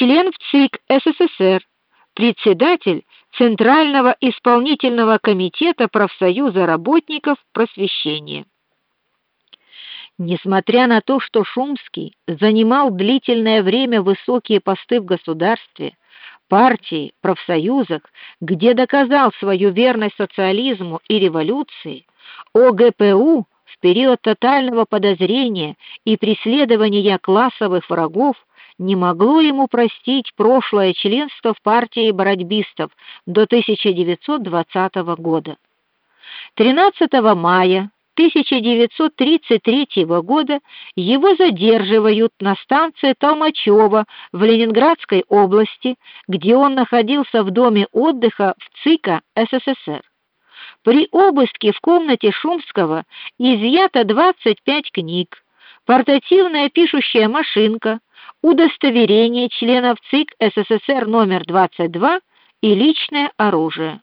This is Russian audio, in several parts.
член в ЦИК СССР, председатель Центрального исполнительного комитета профсоюза работников просвещения. Несмотря на то, что Шумский занимал длительное время высокие посты в государстве, партии, профсоюзах, где доказал свою верность социализму и революции, ОГПУ в период тотального подозрения и преследования классовых врагов не могло ему простить прошлое членство в партии бородбистов до 1920 года. 13 мая 1933 года его задерживают на станции Толмачево в Ленинградской области, где он находился в доме отдыха в ЦИКа СССР. При обыске в комнате Шумского изъято 25 книг, портативная пишущая машинка, удостоверение членов ЦИК СССР номер 22 и личное оружие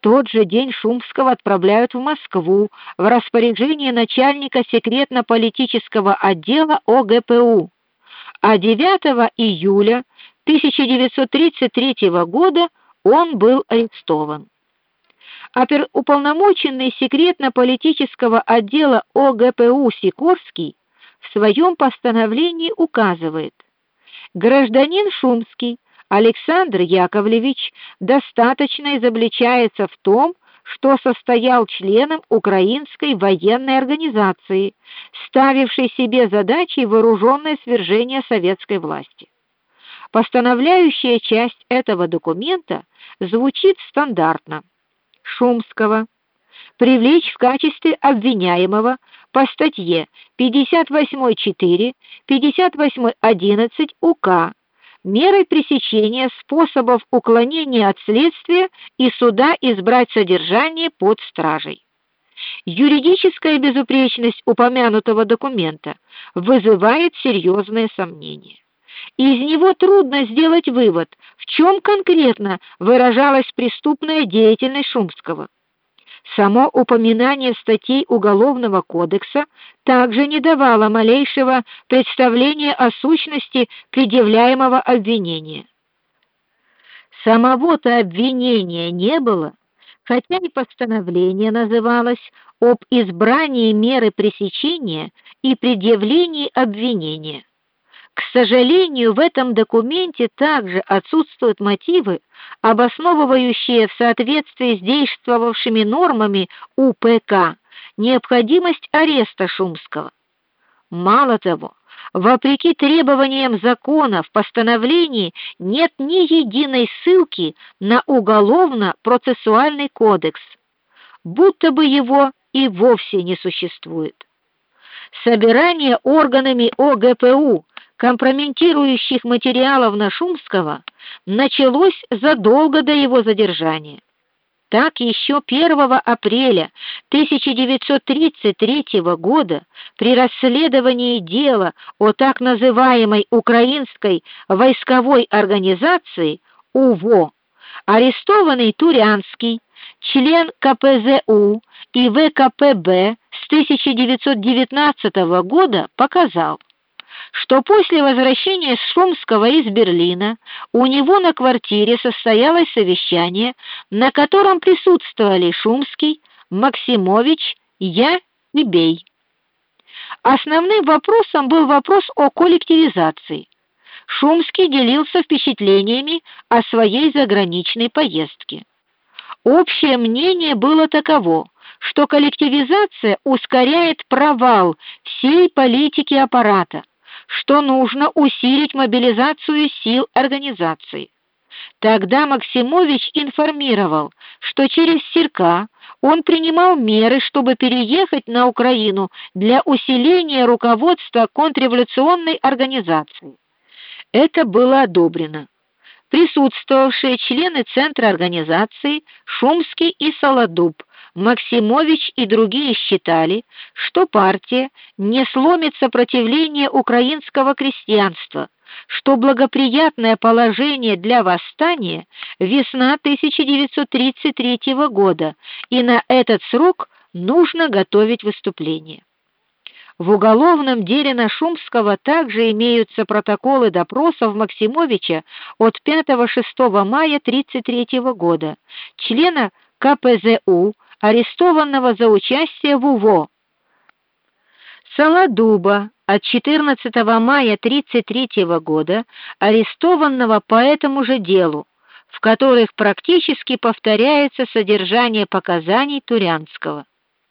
тот же день Шумского отправляют в Москву в распоряжение начальника секретно-политического отдела ОГПУ. А 9 июля 1933 года он был арестован. Оперуполномоченный секретно-политического отдела ОГПУ Сикорский в своем постановлении указывает: гражданин Шумский Александр Яковлевич достаточно изобличается в том, что состоял членом украинской военной организации, ставившей себе задачей вооруженное свержение советской власти. Постановляющая часть этого документа звучит стандартно. Шумского привлечь в качестве обвиняемого по статье 58.4, 58.11 УК мерой пресечения способов уклонения от следствия и суда избрать содержание под стражей. Юридическая безупречность упомянутого документа вызывает серьезные сомнения. Из него трудно сделать вывод, в чем конкретно выражалась преступная деятельность Шумского. Само упоминание статей Уголовного кодекса также не давало малейшего представления о сущности предъявляемого обвинения. Самого-то обвинения не было, хотя и постановление называлось об избрании меры пресечения и предъявлении обвинения. К сожалению, в этом документе также отсутствуют мотивы, обосновывающие в соответствии с действовавшими нормами УПК необходимость ареста Шумского. Мало того, вопреки требованиям закона в постановлении нет ни единой ссылки на уголовно-процессуальный кодекс, будто бы его и вовсе не существует. Собирание органами ОГПУ компрометирующих материалов на Шумского началось задолго до его задержания. Так еще 1 апреля 1933 года при расследовании дела о так называемой украинской войсковой организации УВО арестованный Турянский, член КПЗУ и ВКПБ с 1919 года показал, что после возвращения Шумского из Берлина у него на квартире состоялось совещание, на котором присутствовали Шумский, Максимович, я и Бей. Основным вопросом был вопрос о коллективизации. Шумский делился впечатлениями о своей заграничной поездке. Общее мнение было таково, что коллективизация ускоряет провал всей политики аппарата что нужно усилить мобилизацию сил организации. Тогда Максимович информировал, что через Сирка он принимал меры, чтобы переехать на Украину для усиления руководства контрреволюционной организации. Это было одобрено. Присутствовавшие члены центра организации Шумский и Солодуб Максимович и другие считали, что партия не сломит сопротивление украинского крестьянства, что благоприятное положение для восстания весна 1933 года, и на этот срок нужно готовить выступление. В уголовном деле Нашумского также имеются протоколы допросов Максимовича от 5-6 мая 33 года, члена КПЗУ, арестованного за участие в УВО. Солодуба от 14 мая 33 года, арестованного по этому же делу, в которых практически повторяется содержание показаний Турянского.